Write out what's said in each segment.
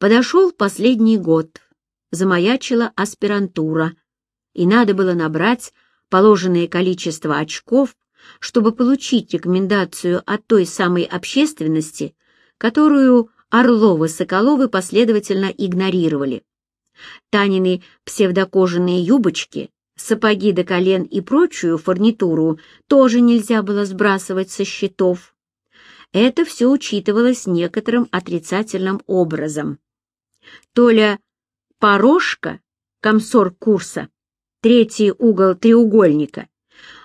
Подошел последний год, замаячила аспирантура, и надо было набрать положенное количество очков, чтобы получить рекомендацию от той самой общественности, которую Орловы-Соколовы последовательно игнорировали. Танины псевдокожаные юбочки, сапоги до колен и прочую фурнитуру тоже нельзя было сбрасывать со счетов. Это все учитывалось некоторым отрицательным образом. Толя Порошка, комсор курса, третий угол треугольника,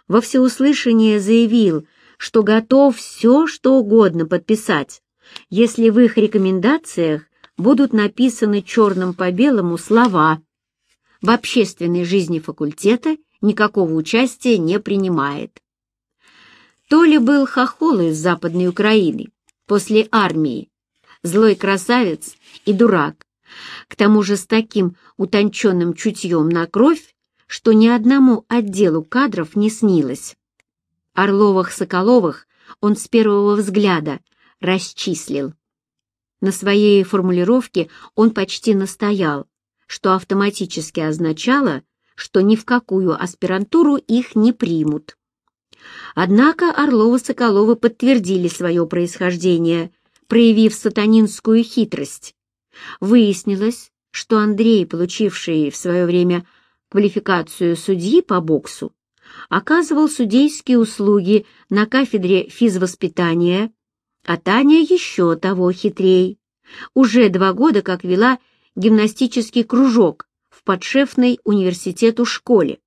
во всеуслышание заявил, что готов все, что угодно подписать, если в их рекомендациях будут написаны черным по белому слова. «В общественной жизни факультета никакого участия не принимает». Толя был хохол из Западной Украины, после армии, злой красавец и дурак, к тому же с таким утонченным чутьем на кровь, что ни одному отделу кадров не снилось. Орловых-Соколовых он с первого взгляда расчислил. На своей формулировке он почти настоял, что автоматически означало, что ни в какую аспирантуру их не примут. Однако Орлова-Соколова подтвердили свое происхождение, проявив сатанинскую хитрость. Выяснилось, что Андрей, получивший в свое время квалификацию судьи по боксу, оказывал судейские услуги на кафедре физвоспитания а Таня еще того хитрей. Уже два года как вела гимнастический кружок в подшефной университету школе.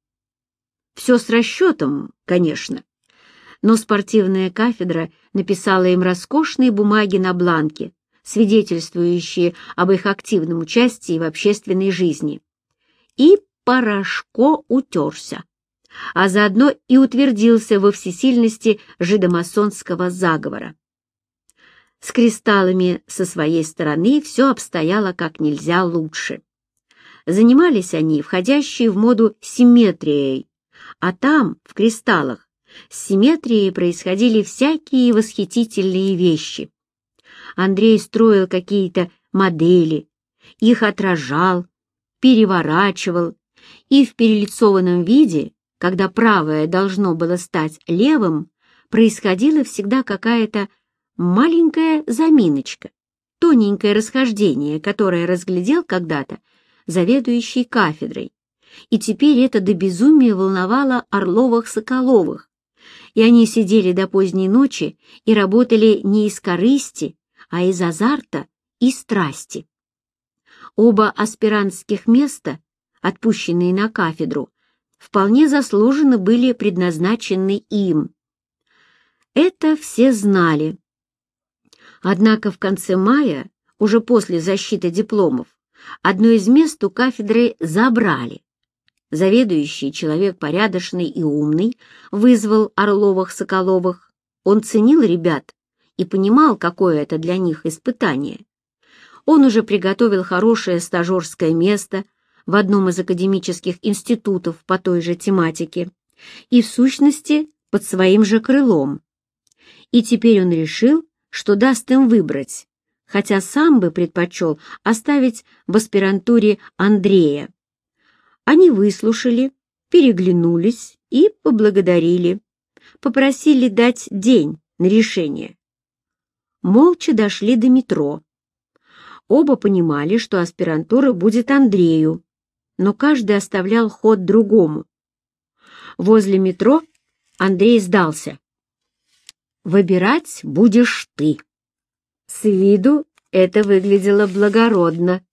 Все с расчетом, конечно. Но спортивная кафедра написала им роскошные бумаги на бланке, свидетельствующие об их активном участии в общественной жизни. И Порошко утерся, а заодно и утвердился во всесильности жидомасонского заговора. С кристаллами со своей стороны все обстояло как нельзя лучше. Занимались они, входящие в моду симметрией, а там, в кристаллах, с симметрией происходили всякие восхитительные вещи. Андрей строил какие-то модели, их отражал, переворачивал, и в перелицованном виде, когда правое должно было стать левым, происходила всегда какая-то маленькая заминочка, тоненькое расхождение, которое разглядел когда-то заведующий кафедрой. И теперь это до безумия волновало Орловых-Соколовых, и они сидели до поздней ночи и работали не из корысти, а из азарта и страсти. Оба аспирантских места, отпущенные на кафедру, вполне заслуженно были предназначены им. Это все знали, Однако в конце мая, уже после защиты дипломов, одно из мест у кафедры забрали. Заведующий, человек порядочный и умный, вызвал Орловых-Соколовых. Он ценил ребят и понимал, какое это для них испытание. Он уже приготовил хорошее стажерское место в одном из академических институтов по той же тематике и, в сущности, под своим же крылом. И теперь он решил, что даст им выбрать, хотя сам бы предпочел оставить в аспирантуре Андрея. Они выслушали, переглянулись и поблагодарили, попросили дать день на решение. Молча дошли до метро. Оба понимали, что аспирантура будет Андрею, но каждый оставлял ход другому. Возле метро Андрей сдался. Выбирать будешь ты. С виду это выглядело благородно.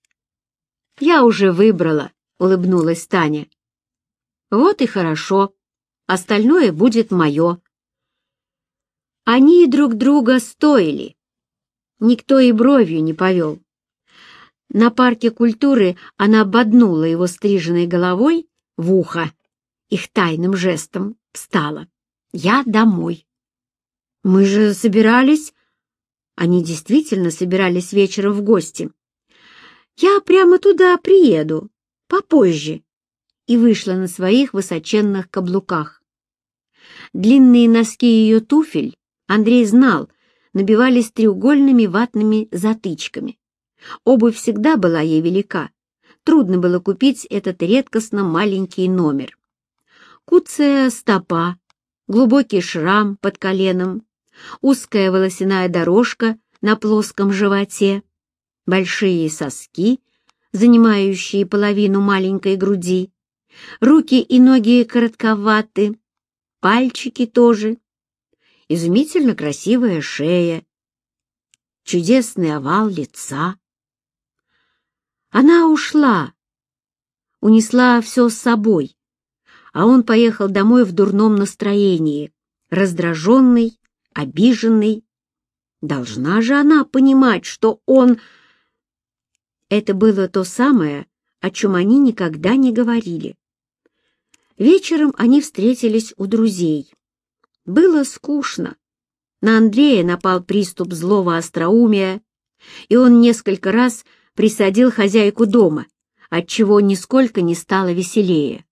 Я уже выбрала, улыбнулась Таня. Вот и хорошо. Остальное будет мое. Они друг друга стоили. Никто и бровью не повел. На парке культуры она ободнула его стриженной головой в ухо. Их тайным жестом встала. «Я домой». «Мы же собирались...» Они действительно собирались вечером в гости. «Я прямо туда приеду, попозже», и вышла на своих высоченных каблуках. Длинные носки ее туфель, Андрей знал, набивались треугольными ватными затычками. Обувь всегда была ей велика. Трудно было купить этот редкостно маленький номер. Куцая стопа, глубокий шрам под коленом, узкая волосяная дорожка на плоском животе, большие соски, занимающие половину маленькой груди, руки и ноги коротковаты, пальчики тоже, изумительно красивая шея, чудесный овал лица. Она ушла, унесла все с собой, а он поехал домой в дурном настроении, раздраженный, обиженный. Должна же она понимать, что он... Это было то самое, о чем они никогда не говорили. Вечером они встретились у друзей. Было скучно. На Андрея напал приступ злого остроумия, и он несколько раз присадил хозяйку дома, отчего нисколько не стало веселее.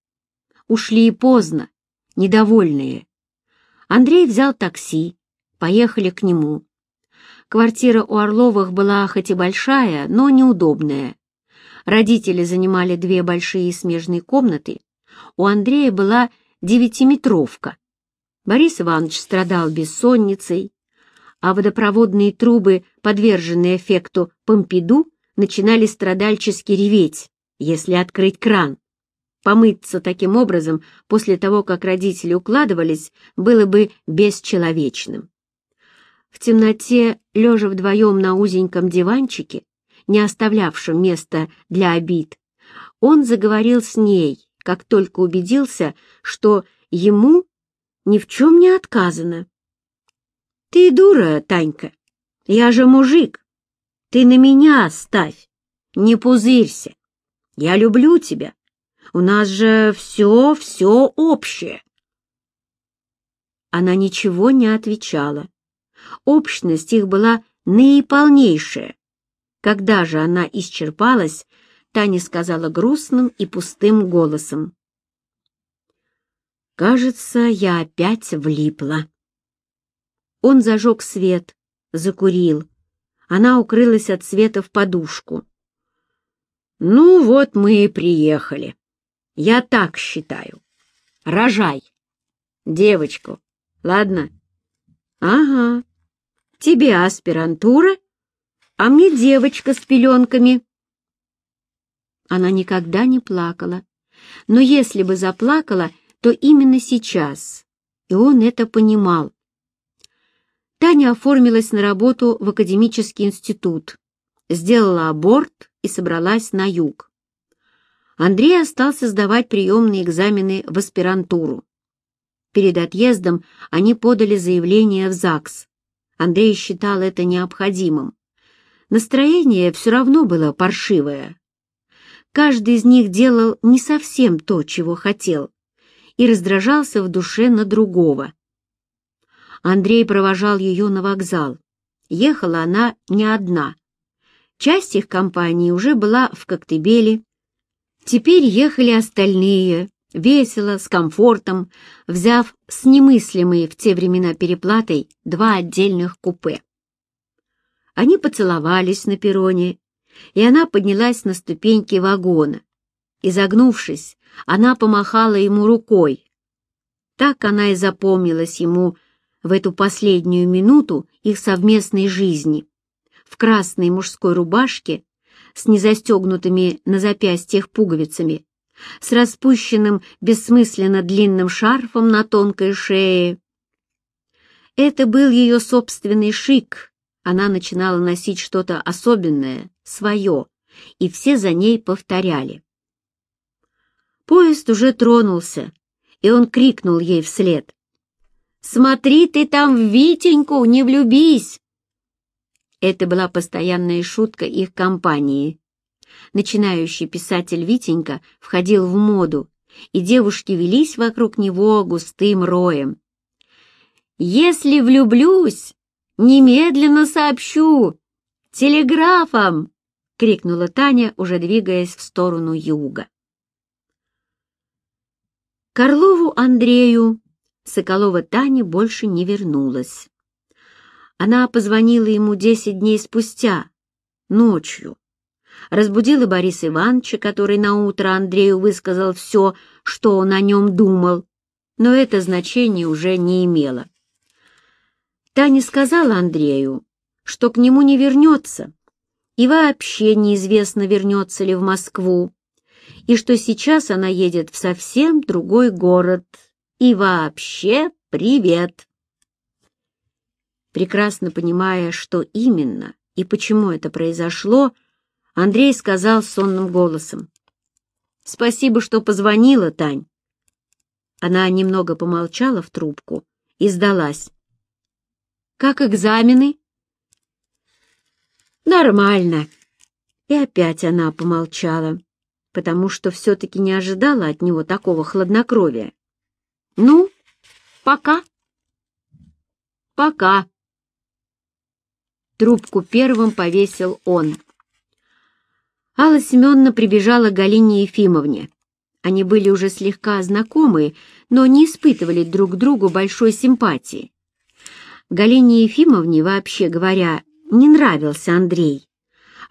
Ушли и поздно, недовольные. Андрей взял такси, поехали к нему. Квартира у Орловых была хоть и большая, но неудобная. Родители занимали две большие смежные комнаты. У Андрея была девятиметровка. Борис Иванович страдал бессонницей, а водопроводные трубы, подверженные эффекту Помпиду, начинали страдальчески реветь, если открыть кран. Помыться таким образом после того, как родители укладывались, было бы бесчеловечным. В темноте, лежа вдвоем на узеньком диванчике, не оставлявшем места для обид, он заговорил с ней, как только убедился, что ему ни в чем не отказано. «Ты дура, Танька, я же мужик, ты на меня ставь, не пузырься. Я люблю тебя. У нас же все-все общее. Она ничего не отвечала. Общность их была наиполнейшая. Когда же она исчерпалась, Таня сказала грустным и пустым голосом. «Кажется, я опять влипла». Он зажег свет, закурил. Она укрылась от света в подушку. «Ну вот мы и приехали. Я так считаю. Рожай. Девочку. Ладно?» «Ага. Тебе аспирантура, а мне девочка с пеленками». Она никогда не плакала, но если бы заплакала, то именно сейчас, и он это понимал. Таня оформилась на работу в академический институт, сделала аборт и собралась на юг. Андрей остался сдавать приемные экзамены в аспирантуру. Перед отъездом они подали заявление в ЗАГС. Андрей считал это необходимым. Настроение все равно было паршивое. Каждый из них делал не совсем то, чего хотел, и раздражался в душе на другого. Андрей провожал ее на вокзал. Ехала она не одна. Часть их компании уже была в Коктебеле. Теперь ехали остальные, весело, с комфортом, взяв с немыслимой в те времена переплатой два отдельных купе. Они поцеловались на перроне, и она поднялась на ступеньки вагона. Изогнувшись, она помахала ему рукой. Так она и запомнилась ему в эту последнюю минуту их совместной жизни. В красной мужской рубашке с незастегнутыми на запястьях пуговицами, с распущенным бессмысленно длинным шарфом на тонкой шее. Это был ее собственный шик. Она начинала носить что-то особенное, свое, и все за ней повторяли. Поезд уже тронулся, и он крикнул ей вслед. Смотри ты там в Витеньку, не влюбись!» Это была постоянная шутка их компании. Начинающий писатель Витенька входил в моду, и девушки велись вокруг него густым роем. «Если влюблюсь, немедленно сообщу! Телеграфом!» — крикнула Таня, уже двигаясь в сторону юга. Карлову Андрею Соколова Таня больше не вернулась. Она позвонила ему десять дней спустя, ночью, разбудила Бориса Ивановича, который наутро Андрею высказал все, что он о нем думал, но это значение уже не имело. Таня сказала Андрею, что к нему не вернется, и вообще неизвестно, вернется ли в Москву, и что сейчас она едет в совсем другой город, и вообще привет. Прекрасно понимая, что именно и почему это произошло, Андрей сказал сонным голосом. «Спасибо, что позвонила, Тань». Она немного помолчала в трубку и сдалась. «Как экзамены?» «Нормально». И опять она помолчала, потому что все-таки не ожидала от него такого хладнокровия. «Ну, пока». «Пока». Трубку первым повесил он. Алла Семеновна прибежала к Галине Ефимовне. Они были уже слегка знакомы, но не испытывали друг к другу большой симпатии. Галине Ефимовне, вообще говоря, не нравился Андрей.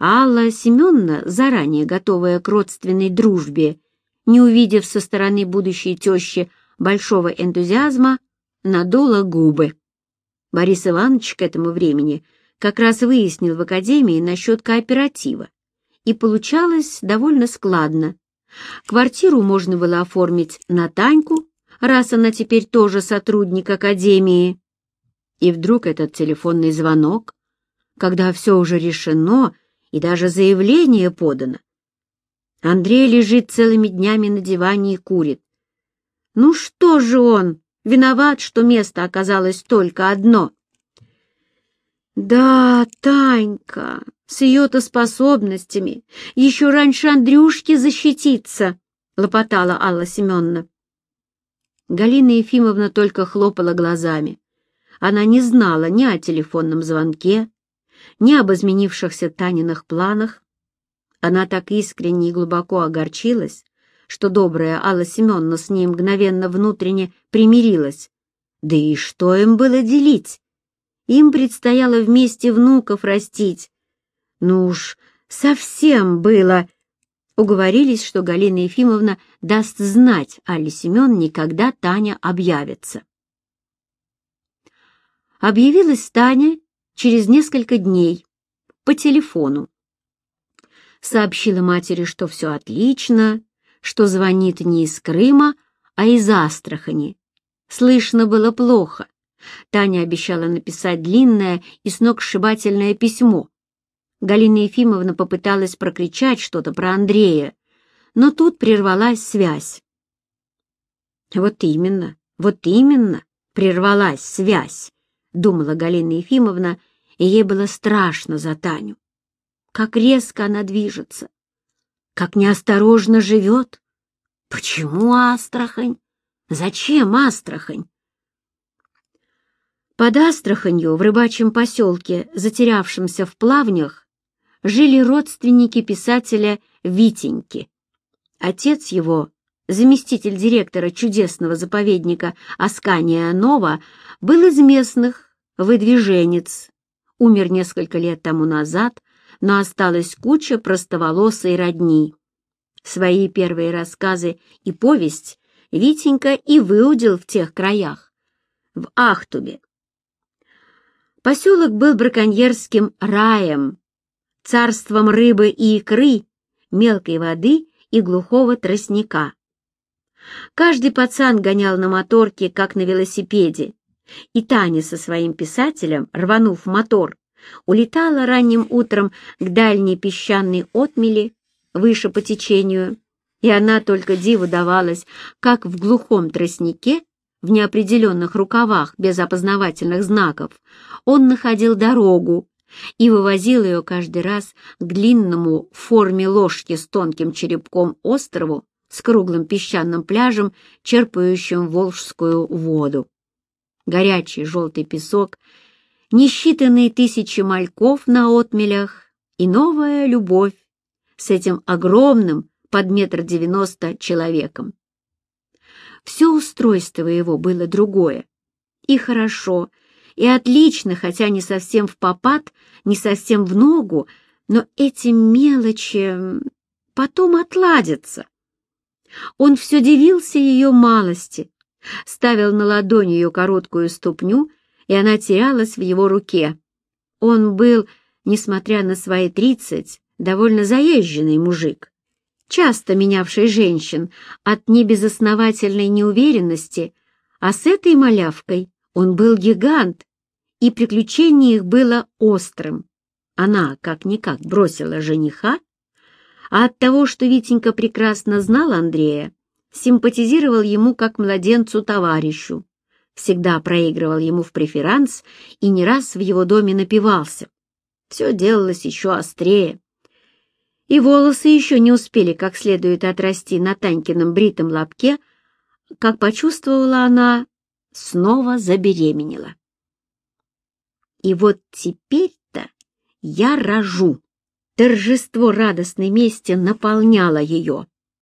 Алла Семеновна, заранее готовая к родственной дружбе, не увидев со стороны будущей тещи большого энтузиазма, надула губы. Борис Иванович к этому времени как раз выяснил в академии насчет кооператива и получалось довольно складно. Квартиру можно было оформить на Таньку, раз она теперь тоже сотрудник академии. И вдруг этот телефонный звонок, когда все уже решено и даже заявление подано. Андрей лежит целыми днями на диване и курит. Ну что же он, виноват, что место оказалось только одно? Да, Танька, с ее-то способностями еще раньше Андрюшки защититься, — лопотала Алла Семеновна. Галина Ефимовна только хлопала глазами. Она не знала ни о телефонном звонке, ни об изменившихся Таниных планах. Она так искренне и глубоко огорчилась, что добрая Алла Семеновна с ней мгновенно внутренне примирилась. Да и что им было делить? Им предстояло вместе внуков растить, ну уж совсем было. Уговорились, что Галина Ефимовна даст знать Алле Семеновне, когда Таня объявится. Объявилась Таня через несколько дней по телефону. Сообщила матери, что все отлично, что звонит не из Крыма, а из Астрахани. Слышно было плохо. Таня обещала написать длинное и сногсшибательное письмо, Галина Ефимовна попыталась прокричать что-то про Андрея, но тут прервалась связь. «Вот именно, вот именно, прервалась связь», — думала Галина Ефимовна, и ей было страшно за Таню. Как резко она движется, как неосторожно живет. Почему Астрахань? Зачем Астрахань? Под Астраханью, в рыбачьем поселке, затерявшемся в плавнях, жили родственники писателя Витеньки. Отец его, заместитель директора чудесного заповедника Аскания Нова, был из местных, выдвиженец. Умер несколько лет тому назад, но осталась куча простоволосой родни. Свои первые рассказы и повесть Витенька и выудил в тех краях, в Ахтубе. Поселок был браконьерским раем, царством рыбы и икры, мелкой воды и глухого тростника. Каждый пацан гонял на моторке, как на велосипеде, и Таня со своим писателем, рванув мотор, улетала ранним утром к дальней песчаной отмели, выше по течению, и она только диву давалась, как в глухом тростнике, в неопределенных рукавах без опознавательных знаков, он находил дорогу, и вывозил ее каждый раз к длинному в форме ложки с тонким черепком острову с круглым песчаным пляжем, черпающим волжскую воду. Горячий желтый песок, несчитанные тысячи мальков на отмелях и новая любовь с этим огромным под метр девяносто человеком. Все устройство его было другое. И хорошо, и отлично, хотя не совсем в попад, не совсем в ногу, Но эти мелочи потом отладятся. Он все дивился ее малости, ставил на ладонь ее короткую ступню, и она терялась в его руке. Он был, несмотря на свои тридцать, довольно заезженный мужик, часто менявший женщин от небезосновательной неуверенности, а с этой малявкой он был гигант, и приключение их было острым. Она как-никак бросила жениха, а от того, что Витенька прекрасно знал Андрея, симпатизировал ему как младенцу-товарищу, всегда проигрывал ему в преферанс и не раз в его доме напивался. Все делалось еще острее. И волосы еще не успели как следует отрасти на Танькином бритом лобке, как почувствовала она, снова забеременела. И вот теперь-то я рожу. Торжество радостной мести наполняло ее.